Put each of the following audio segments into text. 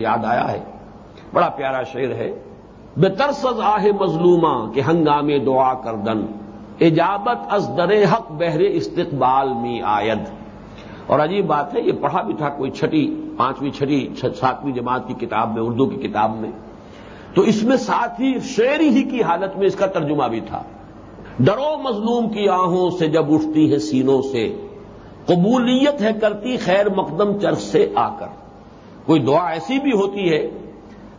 یاد آیا ہے۔ بڑا پیارا شعر ہے۔ بے ترسز آہ مظلومہ کہ ہنگامے دعا کردن۔ اجابت از در حق بہر استقبال می آید۔ اور عجیب بات ہے، یہ پڑھا بھی تھا کوئی چھٹی، پانچویں چھٹی ساتویں جماعت کی کتاب میں، اردو کی کتاب میں۔ تو اس میں ساتھ ہی شعری ہی کی حالت میں اس کا ترجمہ بھی تھا۔ ڈرو مظلوم کی آہوں سے جب اٹھتی ہے سینوں سے۔ قبولیت ہے کرتی خیر مقدم چرخ سے آ کر۔ کوئی دعا ایسی بھی ہوتی ہے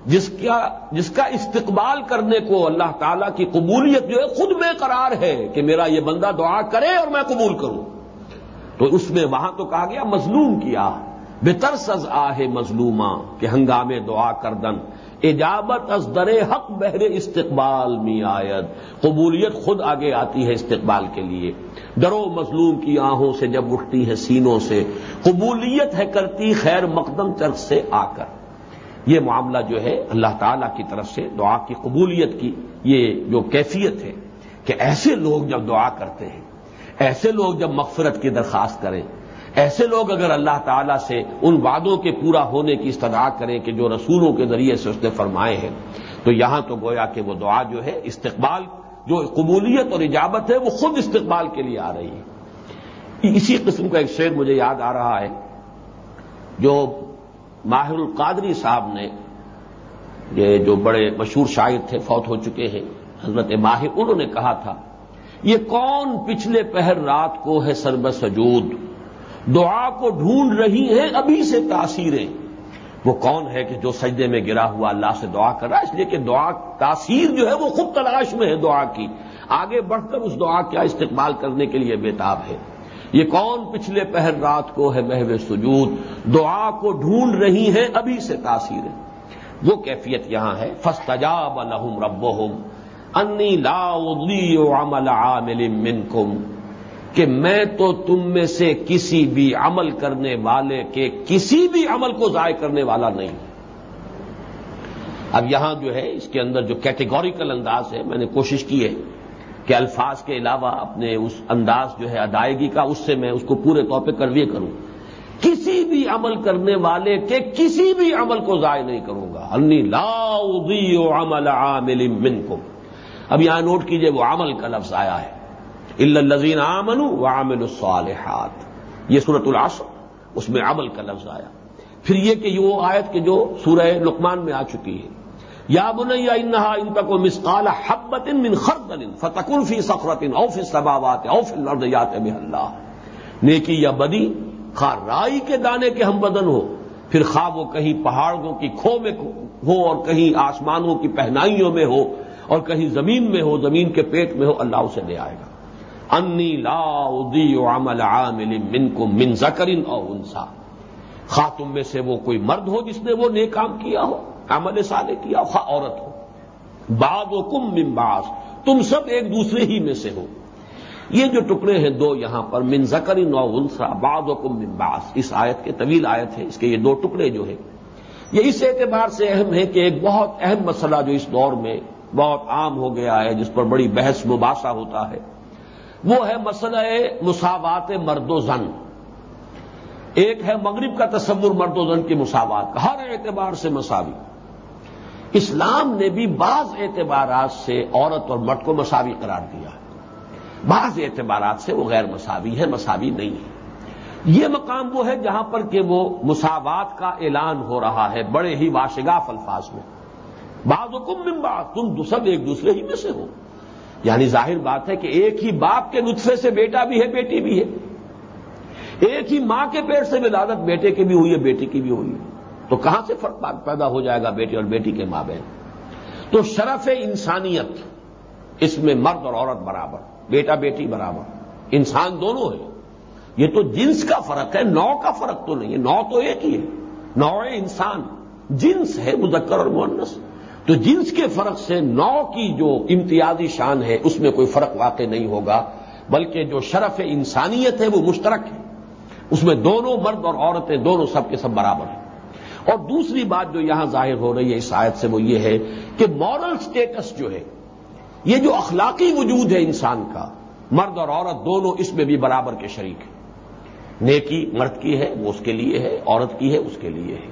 جس کا جس کا استقبال کرنے کو اللہ تعالی کی قبولیت جو ہے خود میں قرار ہے کہ میرا یہ بندہ دعا کرے اور میں قبول کروں تو اس میں وہاں تو کہا گیا مظلوم کیا بےتر سز آہ مظلومہ کہ ہنگامے دعا کردن۔ اجابت از در حق بہر استقبال می آیت قبولیت خود آگے آتی ہے استقبال کے لیے۔ ڈرو مظلوم کی آہوں سے جب اٹھتی ہے سینوں سے۔ قبولیت ہے کرتی خیر مقدم چرخ سے آ کر۔ یہ معاملہ جو ہے اللہ تعالی کی طرف سے دعا کی قبولیت کی یہ جو کیفیت ہے کہ ایسے لوگ جب دعا کرتے ہیں، ایسے لوگ جب مغفرت کی درخواست کریں ایسے لوگ اگر اللہ تعالیٰ سے ان وعدوں کے پورا ہونے کی استدعا کریں کہ جو رسولوں کے ذریعے سے اس نے فرمائے ہیں، تو یہاں تو گویا کہ وہ دعا جو ہے، استقبال، جو قبولیت اور اجابت ہے، وہ خود استقبال کے لیے آ رہی ہے۔ اسی قسم کا ایک شعر مجھے یاد آ رہا ہے، جو ماہر القادری صاحب نے، یہ جو بڑے مشہور شاعر تھے، فوت ہو چکے ہیں، حضرت ماہر، انہوں نے کہا تھا، یہ کون پچھلے پہر رات کو ہے سرب سجود دعا کو ڈھونڈ رہی ہیں، ابھی سے تاثیریں۔ وہ کون ہے کہ جو سجدے میں گرا ہوا اللہ سے دعا کر رہا ہے؟ اس لیے کہ دعا، تاثیر جو ہے وہ خود تلاش میں ہے دعا کی۔ آگے بڑھ کر اس دعا کا استقبال کرنے کے لیے بےتاب ہے۔ یہ کون پچھلے پہر رات کو ہے محو سجود؟ دعا کو ڈھونڈ رہی ہیں، ابھی سے تاثیریں۔ وہ کیفیت یہاں ہے۔ فستجاب لہم ربہم انی لا عمل عامل منکم۔ کہ میں تو تم میں سے کسی بھی عمل کرنے والے کے کسی بھی عمل کو ضائع کرنے والا نہیں۔ اب یہاں جو ہے، اس کے اندر جو کیٹیگوریکل انداز ہے، میں نے کوشش کی ہے کہ الفاظ کے علاوہ اپنے اس انداز جو ہے ادائیگی کا، اس سے میں اس کو پورے طور پہ کرویے کروں۔ کسی بھی عمل کرنے والے کے کسی بھی عمل کو ضائع نہیں کروں گا۔ انی لا عمل عامل منکم۔ اب یہاں نوٹ کیجیے، وہ عمل کا لفظ آیا ہے۔ الزین آمن و عامل الصالحات۔ یہ صورت العصر، اس میں عمل کا لفظ آیا۔ پھر یہ کہ وہ آیت کے جو سورہ لقمان میں آ چکی ہے۔ یا بنیا انہا ان تک مسقال حبت من خردل فتکن فی سخرت او فی سباوات او فی الارضیات بہ اللہ۔ نیکی یا بدی، خواہ رائی کے دانے کے ہم بدن ہو، پھر خواہ وہ کہیں پہاڑوں کی کھو میں ہو اور کہیں آسمانوں کی پہنائیوں میں ہو اور کہیں زمین میں ہو، زمین کے پیٹ میں ہو، اللہ اسے لے آئے گا۔ انی لا ادی عمل عامل من کو من زکرین اور انسا۔ خواہ تم میں سے وہ کوئی مرد ہو جس نے وہ نیک کام کیا ہو، عمل سالے کیا ہو، خواہ عورت ہو۔ بعض و کم من بعض، تم سب ایک دوسرے ہی میں سے ہو۔ یہ جو ٹکڑے ہیں دو یہاں پر، من زکرین اور انسا بعض و کم من بعض۔ اس آیت کے طویل آیت ہے، اس کے یہ دو ٹکڑے جو ہیں۔ یہ اس اعتبار سے اہم ہے کہ ایک بہت اہم مسئلہ جو اس دور میں بہت عام ہو گیا ہے، جس پر بڑی بحث مباحثہ ہوتا ہے۔ وہ ہے مسئلہ مساوات مرد و زن۔ ایک ہے مغرب کا تصور مرد و زن کی مساوات کا، ہر اعتبار سے مساوی۔ اسلام نے بھی بعض اعتبارات سے عورت اور مرد کو مساوی قرار دیا۔ بعض اعتبارات سے وہ غیر مساوی ہے، مساوی نہیں ہے۔ یہ مقام وہ ہے جہاں پر کہ وہ مساوات کا اعلان ہو رہا ہے بڑے ہی واشگاف الفاظ میں۔ بعض حکم من بعض، تم سب ایک دوسرے ہی میں سے ہو۔ یعنی ظاہر بات ہے کہ ایک ہی باپ کے نطفے سے بیٹا بھی ہے، بیٹی بھی ہے۔ ایک ہی ماں کے پیٹ سے ولادت، بیٹے کی بھی ہوئی ہے، بیٹی کی بھی ہوئی ہے۔ تو کہاں سے فرق پیدا ہو جائے گا بیٹے اور بیٹی کے ماں بہن؟ تو شرف انسانیت، اس میں مرد اور عورت برابر، بیٹا، بیٹی برابر۔ انسان دونوں ہیں۔ یہ تو جنس کا فرق ہے، نو کا فرق تو نہیں ہے، نو تو ایک ہی ہے۔ نو انسان، جنس ہے مذکر اور مونس تو جنس کے فرق سے نو کی جو امتیازی شان ہے، اس میں کوئی فرق واقع نہیں ہوگا، بلکہ جو شرف انسانیت ہے، وہ مشترک ہے۔ اس میں دونوں مرد اور عورتیں، دونوں سب کے سب برابر ہیں۔ اور دوسری بات جو یہاں ظاہر ہو رہی ہے اس آیت سے وہ یہ ہے کہ مورل سٹیٹس جو ہے، یہ جو اخلاقی وجود ہے انسان کا، مرد اور عورت دونوں اس میں بھی برابر کے شریک ہیں۔ نیکی مرد کی ہے، وہ اس کے لیے ہے، عورت کی ہے، اس کے لیے ہے۔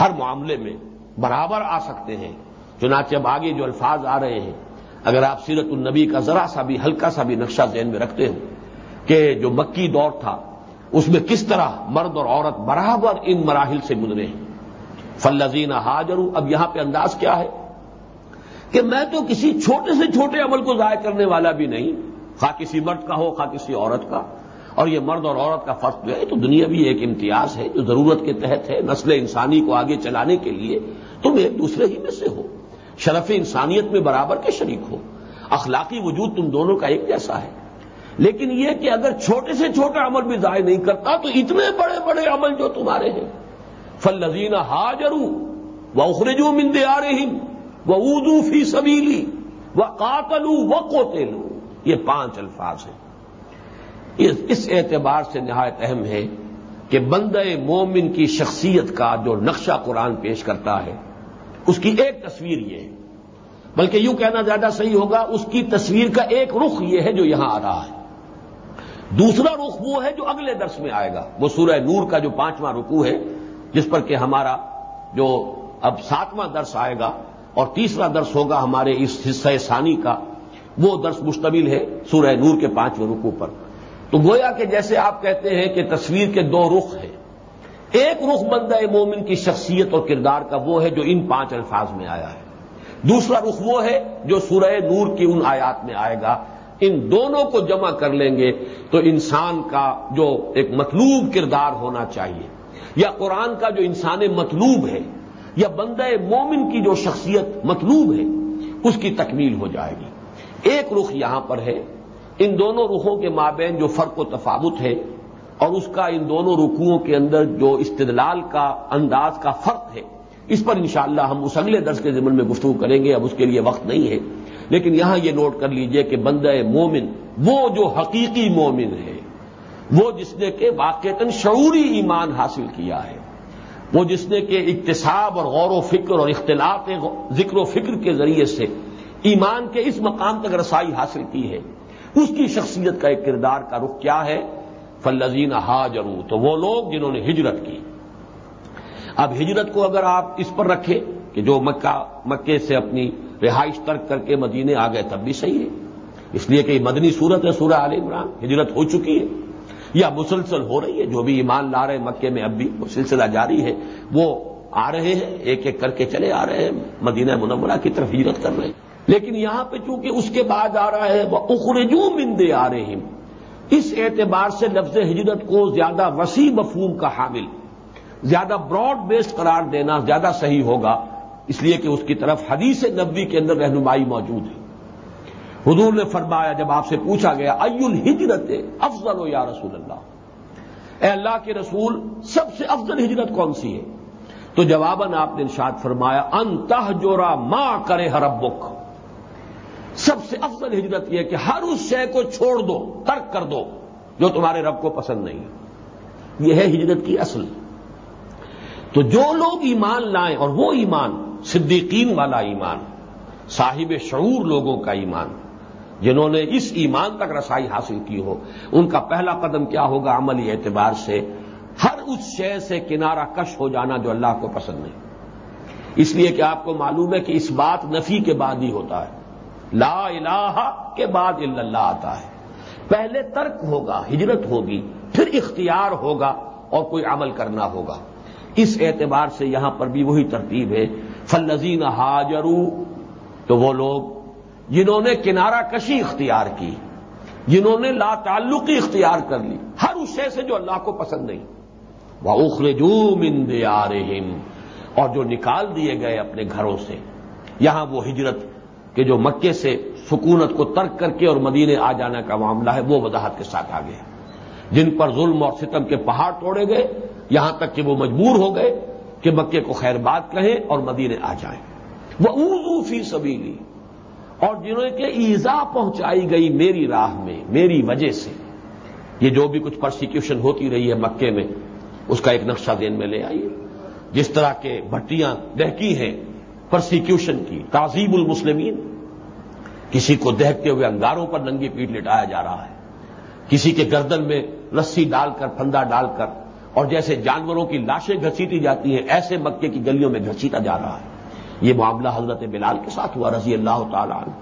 ہر معاملے میں برابر آ سکتے ہیں۔ چنانچہ اب آگے جو الفاظ آ رہے ہیں، اگر آپ سیرت النبی کا ذرا سا بھی، ہلکا سا بھی نقشہ ذہن میں رکھتے ہو کہ جو مکی دور تھا، اس میں کس طرح مرد اور عورت برابر ان مراحل سے گزرے ہیں۔ فلزین حاجر اب یہاں پہ انداز کیا ہے؟ کہ میں تو کسی چھوٹے سے چھوٹے عمل کو ضائع کرنے والا بھی نہیں، خواہ کسی مرد کا ہو، خواہ کسی عورت کا۔ اور یہ مرد اور عورت کا فرق جو ہے تو دنیا بھی ایک امتیاز ہے، جو ضرورت کے تحت ہے، نسل انسانی کو آگے چلانے کے لیے تم ایک دوسرے ہی میں سے ہو۔ شرف انسانیت میں برابر کے شریک ہو۔ اخلاقی وجود تم دونوں کا ایک جیسا ہے۔ لیکن یہ کہ اگر چھوٹے سے چھوٹا عمل بھی ضائع نہیں کرتا تو اتنے بڑے بڑے عمل جو تمہارے ہیں۔ فل لذین حاجرو و اخرجو مندے آ رہی وہ اردو فی سبیلی وہ قاتلو و کوتےلو یہ پانچ الفاظ ہیں۔ اس اعتبار سے نہایت اہم ہے کہ بندہ مومن کی شخصیت کا جو نقشہ قرآن پیش کرتا ہے اس کی ایک تصویر یہ ہے۔ بلکہ یوں کہنا زیادہ صحیح ہوگا، اس کی تصویر کا ایک رخ یہ ہے جو یہاں آ رہا ہے۔ دوسرا رخ وہ ہے جو اگلے درس میں آئے گا۔ وہ سورہ نور کا جو پانچواں رکو ہے، جس پر کہ ہمارا جو اب ساتواں درس آئے گا اور تیسرا درس ہوگا ہمارے اس حصہ ثانی کا، وہ درس مشتمل ہے سورہ نور کے پانچویں رکو پر۔ تو گویا کہ جیسے آپ کہتے ہیں کہ تصویر کے دو رخ ہیں۔ ایک رخ بندہ مومن کی شخصیت اور کردار کا وہ ہے جو ان پانچ الفاظ میں آیا ہے۔ دوسرا رخ وہ ہے جو سورہ نور کی ان آیات میں آئے گا۔ ان دونوں کو جمع کر لیں گے تو انسان کا جو ایک مطلوب کردار ہونا چاہیے۔ یا قرآن کا جو انسان مطلوب ہے، یا بندہ مومن کی جو شخصیت مطلوب ہے، اس کی تکمیل ہو جائے گی۔ ایک رخ یہاں پر ہے۔ ان دونوں رخوں کے مابین جو فرق و تفاوت ہے اور اس کا ان دونوں رکوؤں کے اندر جو استدلال کا انداز کا فرق ہے، اس پر انشاءاللہ ہم اس اگلے درس کے ذمن میں گفتگو کریں گے، اب اس کے لیے وقت نہیں ہے۔ لیکن یہاں یہ نوٹ کر لیجیے کہ بندہ مومن، وہ جو حقیقی مومن ہے، وہ جس نے کہ واقع شعوری ایمان حاصل کیا ہے، وہ جس نے کہ اقتصاب اور غور و فکر اور اختلاط ذکر و فکر کے ذریعے سے ایمان کے اس مقام تک رسائی حاصل کی ہے۔ اس کی شخصیت کا ایک کردار کا رخ کیا ہے؟ فلزین ہاجرو تو وہ لوگ جنہوں نے ہجرت کی۔ اب ہجرت کو اگر آپ اس پر رکھیں کہ جو مکہ، مکے سے اپنی رہائش ترک کر کے مدینے آ گئے، تب بھی صحیح ہے۔ اس لیے کہ یہ مدنی صورت ہے، سورہ عال عمران، ہجرت ہو چکی ہے۔ یا مسلسل ہو رہی ہے، جو بھی ایمان لا رہے ہیں مکے میں، اب بھی وہ سلسلہ جاری ہے۔ وہ آ رہے ہیں، ایک ایک کر کے چلے آ رہے ہیں، مدینہ منورہ کی طرف ہجرت کر رہے ہیں۔ لیکن یہاں پہ چونکہ اس کے بعد آ رہا ہے، وہ اخرجو مندے آ رہے ہیں اس اعتبار سے لفظ ہجرت کو زیادہ وسیع مفہوم کا حامل۔ زیادہ براڈ بیسڈ قرار دینا زیادہ صحیح ہوگا، اس لیے کہ اس کی طرف حدیث نبوی کے اندر رہنمائی موجود ہے۔ حضور نے فرمایا، جب آپ سے پوچھا گیا ائل الہجرت افضل ہو یا رسول اللہ؟ اے اللہ کے رسول، سب سے افضل ہجرت کون سی ہے؟ تو جواباً آپ نے ارشاد فرمایا انتہ جورا ماں کرے ہر بک سب سے افضل ہجرت یہ کہ ہر اس شے کو چھوڑ دو، ترک کر دو، جو تمہارے رب کو پسند نہیں یہ ہے ہجرت کی اصل۔ تو جو لوگ ایمان لائیں، اور وہ ایمان صدیقین والا ایمان، صاحب شعور لوگوں کا ایمان، جنہوں نے اس ایمان تک رسائی حاصل کی ہو، ان کا پہلا قدم کیا ہوگا عملی اعتبار سے؟ ہر اس شے سے کنارہ کش ہو جانا جو اللہ کو پسند نہیں۔ اس لیے کہ آپ کو معلوم ہے کہ اس بات نفی کے بعد ہی ہوتا ہے۔ لا الہ کے بعد اللہ آتا ہے۔ پہلے ترک ہوگا، ہجرت ہوگی، پھر اختیار ہوگا اور کوئی عمل کرنا ہوگا۔ اس اعتبار سے یہاں پر بھی وہی ترتیب ہے۔ فلزین حاجرو تو وہ لوگ جنہوں نے کنارہ کشی اختیار کی، جنہوں نے لا تعلقی اختیار کر لی، ہر اس شے سے جو اللہ کو پسند نہیں۔ وہ اخرجو مند اور جو نکال دیے گئے اپنے گھروں سے، یہاں وہ ہجرت کہ جو مکے سے سکونت کو ترک کر کے اور مدینے آ جانے کا معاملہ ہے، وہ وضاحت کے ساتھ آ گیا جن پر ظلم اور ستم کے پہاڑ توڑے گئے، یہاں تک کہ وہ مجبور ہو گئے کہ مکے کو خیر بات کہیں اور مدینے آ جائیں۔ وہ اردو فی سبیلی اور جنہوں نے کہ ایزا پہنچائی گئی میری راہ میں، میری وجہ سے۔ یہ جو بھی کچھ پرسیکیوشن ہوتی رہی ہے مکے میں، اس کا ایک نقشہ دین میں لے آئیے۔ جس طرح کے بھٹیاں دہکی ہیں پرسیکیوشن کی تعظیم المسلمین۔ کسی کو دہتے ہوئے انگاروں پر ننگی پیٹ لٹایا جا رہا ہے۔ کسی کے گردن میں رسی ڈال کر، پھندا ڈال کر، اور جیسے جانوروں کی لاشیں گھسیٹی جاتی ہیں، ایسے مکے کی گلیوں میں گھسیٹا جا رہا ہے۔ یہ معاملہ حضرت بلال کے ساتھ ہوا، رضی اللہ تعالی عنہ۔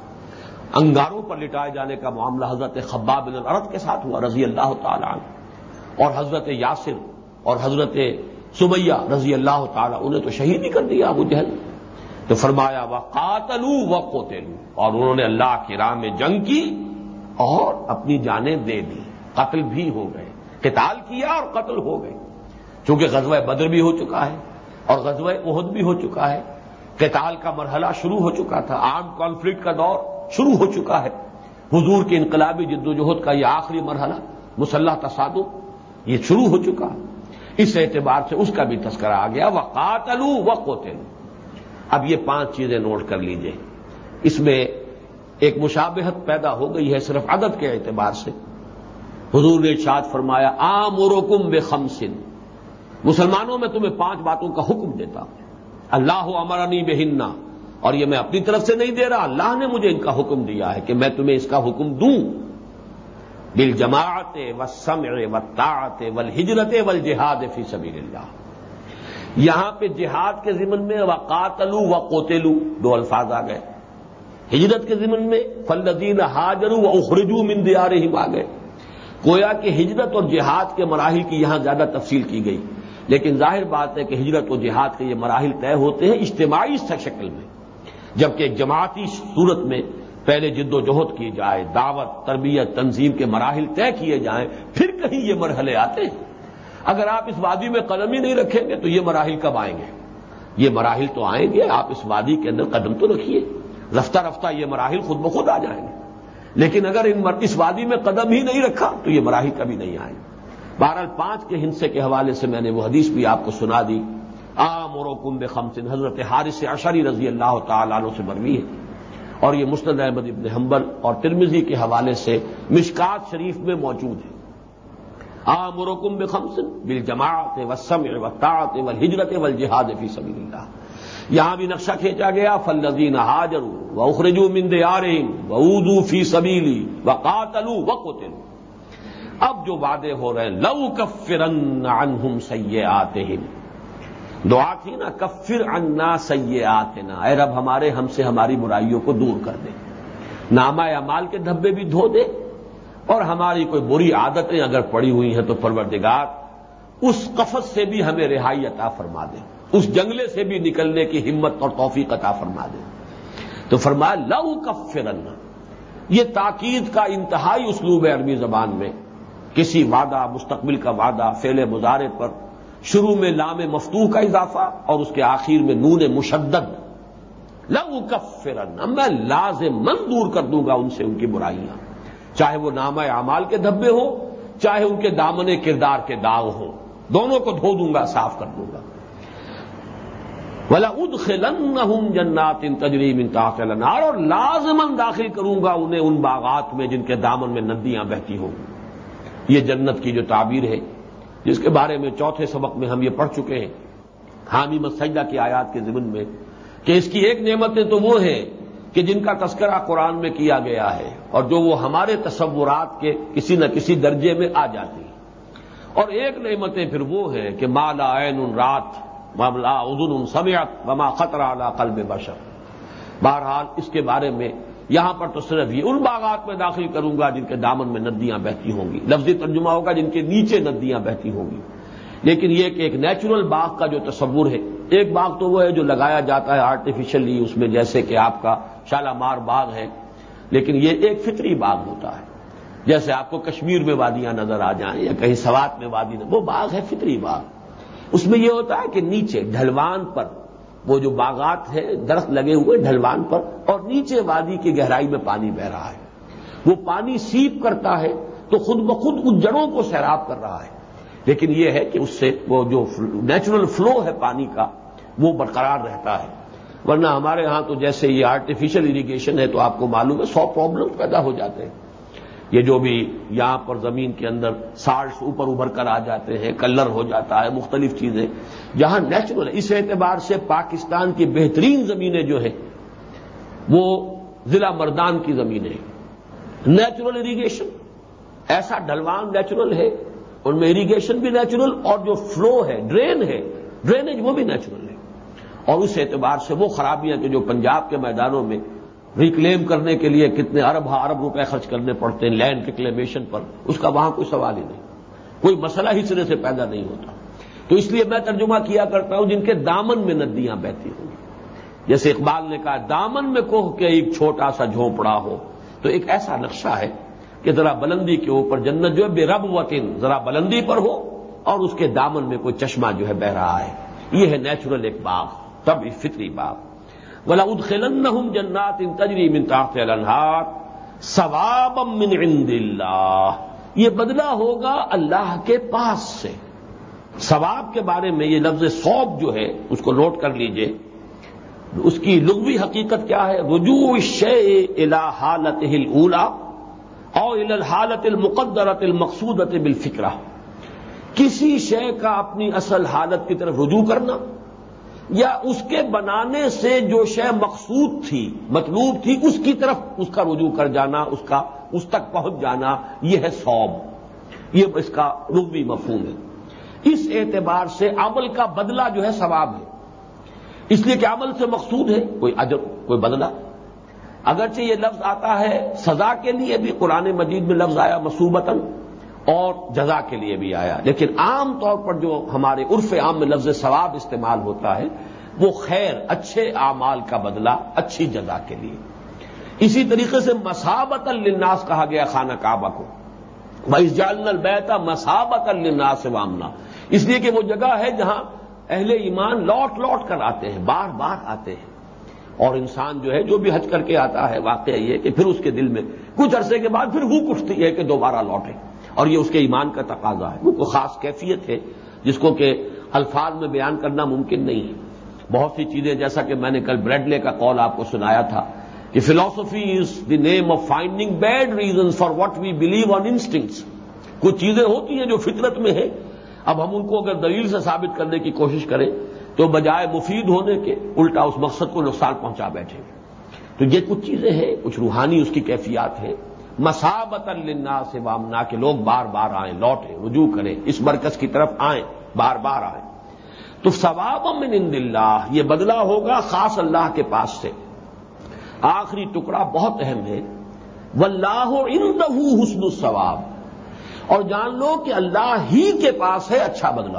انگاروں پر لٹائے جانے کا معاملہ حضرت خباب بن العرد کے ساتھ ہوا، رضی اللہ تعالی عنہ۔ اور حضرت یاسر اور حضرت سمیہ رضی اللہ تعالی انہیں تو شہید ہی کر دیا، ابو جہل۔ تو فرمایا وہ قاتلو و اور انہوں نے اللہ کی راہ میں جنگ کی اور اپنی جانیں دے دی۔ قتل بھی ہو گئے۔ قتال کیا اور قتل ہو گئے۔ چونکہ غزوہ بدر بھی ہو چکا ہے اور غزوہ عہد بھی ہو چکا ہے۔ قتال کا مرحلہ شروع ہو چکا تھا۔ آرم کانفلکٹ کا دور شروع ہو چکا ہے۔ حضور کے انقلابی جد و جہد کا یہ آخری مرحلہ، مسلح تصادم، یہ شروع ہو چکا۔ اس اعتبار سے اس کا بھی تذکرہ آ گیا وہ قاتلو و اب یہ پانچ چیزیں نوٹ کر لیجیے۔ اس میں ایک مشابہت پیدا ہو گئی ہے صرف عدد کے اعتبار سے۔ حضور نے ارشاد فرمایا آم اور بے خمسن مسلمانوں میں تمہیں پانچ باتوں کا حکم دیتا ہوں۔ اللہ امرانی بے ہننا اور یہ میں اپنی طرف سے نہیں دے رہا، اللہ نے مجھے ان کا حکم دیا ہے کہ میں تمہیں اس کا حکم دوں۔ بل جماعت و سمع و طاعت ول ہجرت ول جہاد فی سبیل اللہ۔ یہاں پہ جہاد کے ضمن میں و قاتلو و کوتےلو دو الفاظ آ گئے۔ ہجرت کے ضمن میں فلدین حاجرو و اخرجو من دیارہم آ گئے۔ گویا کہ ہجرت اور جہاد کے مراحل کی یہاں زیادہ تفصیل کی گئی۔ لیکن ظاہر بات ہے کہ ہجرت و جہاد کے یہ مراحل طے ہوتے ہیں اجتماعی شکل میں۔ جبکہ ایک جماعتی صورت میں پہلے جد و جہد کی جائے، دعوت، تربیت، تنظیم کے مراحل طے کیے جائیں، پھر کہیں یہ مرحلے آتے ہیں۔ اگر آپ اس وادی میں قدم ہی نہیں رکھیں گے تو یہ مراحل کب آئیں گے؟ یہ مراحل تو آئیں گے، آپ اس وادی کے اندر قدم تو رکھیے۔ رفتہ رفتہ یہ مراحل خود بخود آ جائیں گے۔ لیکن اگر اس وادی میں قدم ہی نہیں رکھا تو یہ مراحل کبھی نہیں آئیں۔ بہرحال پانچ کے ہنسے کے حوالے سے میں نے وہ حدیث بھی آپ کو سنا دی۔ عام اور کمب خمسن حضرت حارث اشری رضی اللہ تعالیٰ عنہ سے مروی ہے۔ اور یہ مستد احمد ابن حنبل اور ترمزی کے حوالے سے مشکات شریف میں موجود ہے۔ عام اور کمب خمسن بل جماعت وسم وطاعت و جہاد فی سبیل اللہ یہاں بھی نقشہ کھینچا گیا فلزین حاجر و اخرجو مند آرین و فی سبیلی و قاتلو و کوتلو اب جو وعدے ہو رہے ہیں، لو کفرن عنہم سیئاتہم۔ دعا تھی نا، کفر انا سیئاتنا۔ نا اے رب ہمارے، ہم سے ہماری برائیوں کو دور کر دے۔ نامہ امال کے دھبے بھی دھو دے۔ اور ہماری کوئی بری عادتیں اگر پڑی ہوئی ہیں تو پروردگار اس قفت سے بھی ہمیں رہائی عطا فرما دے، اس جنگلے سے بھی نکلنے کی ہمت اور توفیق عطا فرما دے۔ تو فرمایا، لو کفرن یہ تاکید کا انتہائی اسلوب ہے عربی زبان میں۔ کسی وعدہ، مستقبل کا وعدہ فیل مظاہرے پر شروع میں لام مفتوح کا اضافہ اور اس کے آخر میں نون مشدد۔ لو کفرن میں لازم من دور کر دوں گا ان سے ان کی برائیاں۔ چاہے وہ نامہ اعمال کے دھبے ہوں، چاہے ان کے دامن کردار کے داغ ہوں۔ دونوں کو دھو دوں گا، صاف کر دوں گا۔ بلا اد خلن جنات ان تجریم ان اور لازمن داخل کروں گا انہیں ان باغات میں جن کے دامن میں ندیاں بہتی ہوں۔ یہ جنت کی جو تعبیر ہے، جس کے بارے میں چوتھے سبق میں ہم یہ پڑھ چکے ہیں۔ حامی مسجدہ کی آیات کے ضمن میں کہ اس کی ایک نعمتیں تو وہ ہیں کہ جن کا تذکرہ قرآن میں کیا گیا ہے اور جو وہ ہمارے تصورات کے کسی نہ کسی درجے میں آ جاتی اور ایک نعمتیں پھر وہ ہیں کہ مالا عین ان رات ماملہ ادن ان سمیات وما خطرہ قلب بشر۔ بہرحال اس کے بارے میں یہاں پر تو صرف یہ ان باغات میں داخل کروں گا جن کے دامن میں ندیاں بہتی ہوں گی۔ لفظی ترجمہ ہوگا جن کے نیچے ندیاں بہتی ہوں گی۔ لیکن یہ کہ ایک نیچرل باغ کا جو تصور ہے ایک باغ تو وہ ہے جو لگایا جاتا ہے آرٹیفیشلی اس میں جیسے کہ آپ کا شالامار باغ ہے، لیکن یہ ایک فطری باغ ہوتا ہے۔ جیسے آپ کو کشمیر میں وادیاں نظر آ جائیں یا کہیں سوات میں وادی وہ باغ ہے فطری باغ۔ اس میں یہ ہوتا ہے کہ نیچے ڈھلوان پر وہ جو باغات ہیں، درخت لگے ہوئے ڈھلوان پر اور نیچے وادی کی گہرائی میں پانی بہ رہا ہے۔ وہ پانی سیپ کرتا ہے تو خود بخود ان جڑوں کو سیراب کر رہا ہے۔ لیکن یہ ہے کہ اس سے وہ جو نیچرل فلو ہے پانی کا، وہ برقرار رہتا ہے۔ ورنہ ہمارے ہاں تو جیسے یہ آرٹیفیشل اریگیشن ہے تو آپ کو معلوم ہے، سو پرابلم پیدا ہو جاتے ہیں۔ یہ جو بھی یہاں پر زمین کے اندر سالٹس اوپر ابھر کر آ جاتے ہیں، کلر ہو جاتا ہے، مختلف چیزیں۔ جہاں نیچرل اس اعتبار سے پاکستان کی بہترین زمینیں جو ہیں، وہ ضلع مردان کی زمینیں۔ نیچرل اریگیشن ایسا ڈھلوان نیچرل ہے۔ ان میں اریگیشن بھی نیچرل اور جو فلو ہے ڈرین ہے ڈرینیج وہ بھی نیچرل ہے. اور اس اعتبار سے وہ خرابیاں کہ جو پنجاب کے میدانوں میں ریکلیم کرنے کے لیے کتنے ارب ہاں ارب روپے خرچ کرنے پڑتے ہیں لینڈ ریکلیمیشن پر، اس کا وہاں کوئی سوال ہی نہیں. کوئی مسئلہ ہی سرے سے پیدا نہیں ہوتا. تو اس لیے میں ترجمہ کیا کرتا ہوں جن کے دامن میں ندیاں بہتی ہوں جیسے اقبال نے کہا، دامن میں کوہ کے ایک چھوٹا سا جھونپڑا ہو، تو ایک ایسا نقشہ ہے کہ ذرا بلندی کے اوپر جنت جو ہے بے رب وطن، ذرا بلندی پر ہو اور اس کے دامن میں کوئی چشمہ جو ہے بہ رہا ہے۔ یہ ہے نیچرل ایک باغ، تب فطری باغ۔ بلا ادخلن جنات ان تجری من تحت الانہار ثواب من عند اللہ یہ بدلہ ہوگا اللہ کے پاس سے۔ ثواب کے بارے میں یہ لفظ سوب جو ہے، اس کو نوٹ کر لیجیے۔ اس کی لغوی حقیقت کیا ہے؟ رجوع شے الا حالت ہل اولا اور حالت المقدرت المقصودت بالفکرہ۔ کسی شے کا اپنی اصل حالت کی طرف رجوع کرنا یا اس کے بنانے سے جو شے مقصود تھی، مطلوب تھی، اس کی طرف اس کا رجوع کر جانا، اس کا، اس تک پہنچ جانا، یہ ہے سوب یہ اس کا لغوی مفہوم ہے۔ اس اعتبار سے عمل کا بدلہ جو ہے ثواب ہے۔ اس لیے کہ عمل سے مقصود ہے، کوئی اجر، کوئی بدلہ۔ اگرچہ یہ لفظ آتا ہے سزا کے لیے بھی، قرآن مجید میں لفظ آیا مسوبتاً اور جزا کے لیے بھی آیا۔ لیکن عام طور پر جو ہمارے عرف عام میں لفظ ثواب استعمال ہوتا ہے، وہ خیر، اچھے اعمال کا بدلہ، اچھی جزا کے لیے۔ اسی طریقے سے مسابت الناس کہا گیا خانہ کعبہ کو۔ بھائی جالن البیتا مسابت الناس وامنا اس لیے کہ وہ جگہ ہے جہاں اہل ایمان لوٹ لوٹ کر آتے ہیں، بار بار آتے ہیں۔ اور انسان جو ہے، جو بھی حج کر کے آتا ہے، واقعہ یہ کہ پھر اس کے دل میں کچھ عرصے کے بعد پھر وہ کچھتی ہے کہ دوبارہ لوٹے۔ اور یہ اس کے ایمان کا تقاضا ہے۔ وہ کوئی خاص کیفیت ہے جس کو کہ الفاظ میں بیان کرنا ممکن نہیں ہے۔ بہت سی چیزیں، جیسا کہ میں نے کل بریڈلے کا کال آپ کو سنایا تھا کہ philosophy is the name of finding bad reason for what we believe on instincts کچھ چیزیں ہوتی ہیں جو فطرت میں ہے اب ہم ان کو اگر دلیل سے ثابت کرنے کی کوشش کریں تو بجائے مفید ہونے کے الٹا اس مقصد کو نقصان پہنچا بیٹھے تو یہ کچھ چیزیں ہیں، کچھ روحانی اس کی کیفیات ہیں۔ مسابت النا سے وامنا کے لوگ بار بار آئیں، لوٹیں، رجوع کریں، اس مرکز کی طرف آئیں، بار بار آئیں۔ تو ثواب من ان اللہ، یہ بدلہ ہوگا خاص اللہ کے پاس سے۔ آخری ٹکڑا بہت اہم ہے۔ واللہ عنده حسن الثواب۔ اور جان لو کہ اللہ ہی کے پاس ہے اچھا بدلہ۔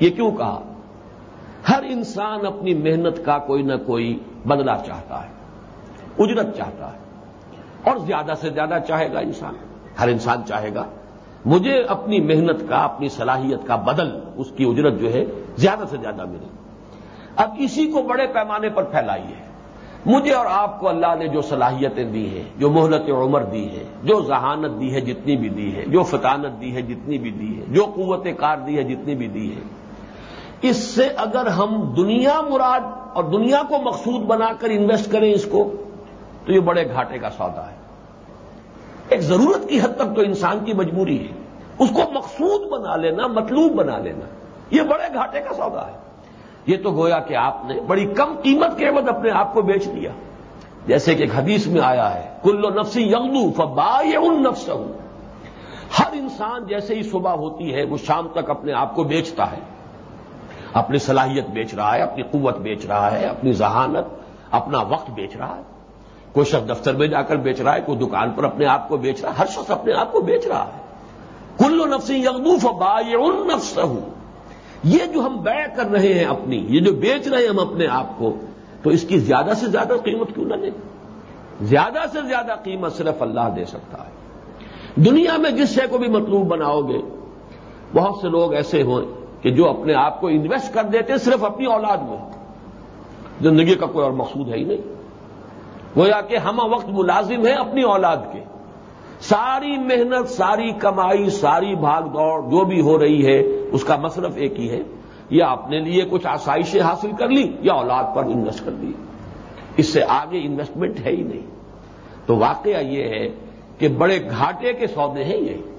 یہ کیوں کہا؟ ہر انسان اپنی محنت کا کوئی نہ کوئی بدلہ چاہتا ہے، اجرت چاہتا ہے، اور زیادہ سے زیادہ چاہے گا انسان۔ ہر انسان چاہے گا، مجھے اپنی محنت کا، اپنی صلاحیت کا بدل اس کی اجرت جو ہے زیادہ سے زیادہ ملے۔ اب اسی کو بڑے پیمانے پر پھیلائیے۔ مجھے اور آپ کو اللہ نے جو صلاحیتیں دی ہیں، جو مہلت عمر دی ہے، جو ذہانت دی ہے جتنی بھی دی ہے، جو فطانت دی ہے جتنی بھی دی ہے، جو قوت کار دی ہے جتنی بھی دی ہے اس سے اگر ہم دنیا مراد اور دنیا کو مقصود بنا کر انویسٹ کریں اس کو، تو یہ بڑے گھاٹے کا سودا ہے۔ ایک ضرورت کی حد تک تو انسان کی مجبوری ہے۔ اس کو مقصود بنا لینا، مطلوب بنا لینا، یہ بڑے گھاٹے کا سودا ہے۔ یہ تو گویا کہ آپ نے بڑی کم قیمت کے عوض اپنے آپ کو بیچ دیا۔ جیسے کہ ایک حدیث میں آیا ہے، کل و نفسی یغلو فبا ان نفس ہر انسان جیسے ہی صبح ہوتی ہے، وہ شام تک اپنے آپ کو بیچتا ہے۔ اپنی صلاحیت بیچ رہا ہے، اپنی قوت بیچ رہا ہے، اپنی ذہانت، اپنا وقت بیچ رہا ہے۔ کوئی شخص دفتر میں جا کر بیچ رہا ہے، کوئی دکان پر اپنے آپ کو بیچ رہا ہے، ہر شخص اپنے آپ کو بیچ رہا ہے۔ کل نفسی یغدوف با یہ ان نفس یہ جو ہم بے کر رہے ہیں اپنی، یہ جو بیچ رہے ہیں ہم اپنے آپ کو، تو اس کی زیادہ سے زیادہ قیمت کیوں نہ لیں؟ زیادہ سے زیادہ قیمت صرف اللہ دے سکتا ہے۔ دنیا میں جس شے کو بھی مطلوب بناؤ گے، بہت سے لوگ ایسے ہوں۔ کہ جو اپنے آپ کو انویسٹ کر دیتے صرف اپنی اولاد میں۔ زندگی کا کوئی اور مقصود ہے ہی نہیں۔ گویا کہ ہم وقت ملازم ہیں اپنی اولاد کے۔ ساری محنت، ساری کمائی، ساری بھاگ دوڑ جو بھی ہو رہی ہے، اس کا مصرف ایک ہی ہے۔ یا اپنے لیے کچھ آسائشیں حاصل کر لی، یا اولاد پر انویسٹ کر دی۔ اس سے آگے انویسٹمنٹ ہے ہی نہیں۔ تو واقعہ یہ ہے کہ بڑے گھاٹے کے سودے ہیں یہ۔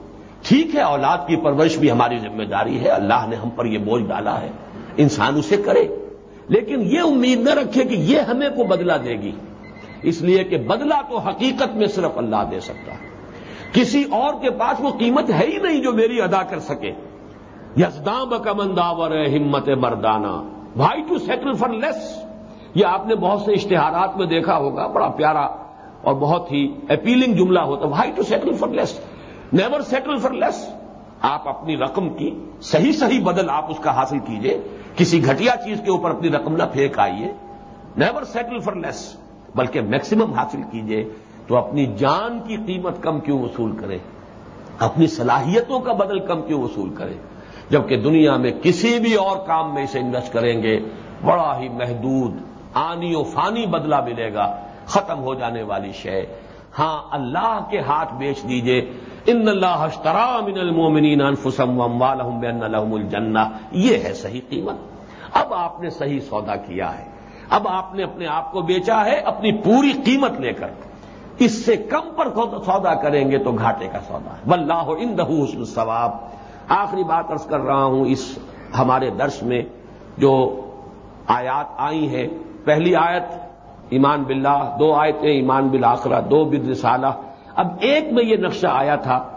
ٹھیک ہے، اولاد کی پرورش بھی ہماری ذمہ داری ہے، اللہ نے ہم پر یہ بوجھ ڈالا ہے۔ انسان اسے کرے۔ لیکن یہ امید نہ رکھے کہ یہ ہمیں کو بدلا دے گی۔ اس لیے کہ بدلا تو حقیقت میں صرف اللہ دے سکتا ہے۔ کسی اور کے پاس وہ قیمت ہے ہی نہیں جو میری ادا کر سکے۔ یزدام کا منداور ہمت مردانہ۔ بھائی ٹو سیٹل فار لیس یہ آپ نے بہت سے اشتہارات میں دیکھا ہوگا، بڑا پیارا اور بہت ہی اپیلنگ جملہ ہوتا بھائی to settle for less never settle for less آپ اپنی رقم کی صحیح صحیح بدل آپ اس کا حاصل کیجیے. کسی گھٹیا چیز کے اوپر اپنی رقم نہ پھینک آئیے. نیور سیٹل فار لیس بلکہ میکسیمم حاصل کیجیے تو اپنی جان کی قیمت کم کیوں وصول کرے؟ اپنی صلاحیتوں کا بدل کم کیوں وصول کرے؟ جبکہ دنیا میں کسی بھی اور کام میں اسے انویسٹ کریں گے، بڑا ہی محدود، آنی و فانی بدلہ ملے گا، ختم ہو جانے والی شے. ہاں اللہ کے ہاتھ بیچ دیجیے۔ ان اللہ اشترا من المومنین انفسم واموالہم بان لهم الجنہ۔ یہ ہے صحیح قیمت۔ اب آپ نے صحیح سودا کیا ہے۔ اب آپ نے اپنے آپ کو بیچا ہے، اپنی پوری قیمت لے کر۔ اس سے کم پر سودا کریں گے تو گھاٹے کا سودا ہے۔ واللہ اندہ حسن الثواب۔ آخری بات ارض کر رہا ہوں، اس ہمارے درس میں جو آیات آئی ہیں، پہلی آیت ایمان باللہ، دو آیتیں، ایمان بالآخرہ، دو بد اب ایک میں یہ نقشہ آیا تھا،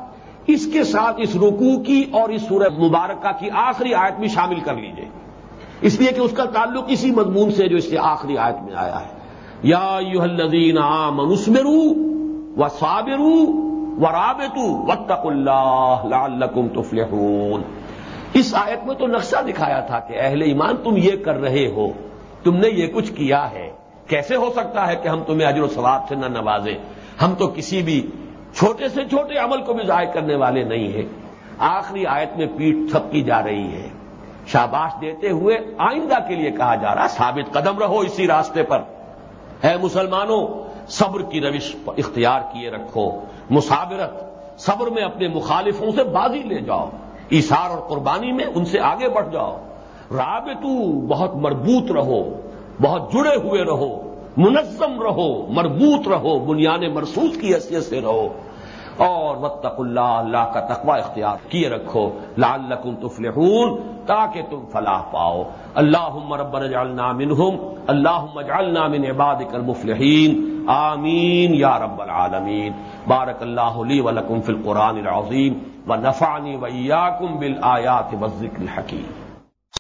اس کے ساتھ اس رکوع کی اور اس سورہ مبارکہ کی آخری آیت بھی شامل کر لیجیے۔ اس لیے کہ اس کا تعلق اسی مضمون سے جو اس سے آخری آیت میں آیا ہے۔ یا یو الدین منسمرو و صابرو و رابطو و تق اللہ لعلکم تفلحون۔ اس آیت میں تو نقشہ دکھایا تھا کہ اہل ایمان تم یہ کر رہے ہو، تم نے یہ کچھ کیا ہے۔ کیسے ہو سکتا ہے کہ ہم تمہیں اجر و ثواب سے نہ نوازیں ہم تو کسی بھی چھوٹے سے چھوٹے عمل کو بھی ضائع کرنے والے نہیں ہیں۔ آخری آیت میں پیٹ تھپ کی جا رہی ہے۔ شاباش دیتے ہوئے آئندہ کے لیے کہا جا رہا ثابت قدم رہو اسی راستے پر۔ ہے مسلمانوں، صبر کی روش اختیار کیے رکھو۔ مسابرت، صبر میں اپنے مخالفوں سے بازی لے جاؤ۔ ایشار اور قربانی میں ان سے آگے بڑھ جاؤ۔ رابطو، بہت مربوط رہو۔ بہت جڑے ہوئے رہو، منظم رہو، مربوط رہو بنیاد مرسوس کی حیثیت سے رہو۔ اور وطق اللہ اللہ کا تقوی اختیار کیے رکھو۔ لال تفلحون، تاکہ تم فلاح پاؤ۔ اللہ ربنا اجعلنا منہم اللہ اجعلنا من عبادك المفلحین آمین یا رب العالمین۔ بارک اللہ لی ولکم فی القرآن العظیم۔ ونفعنی وإیاکم بالآیات والذکر الحکیم۔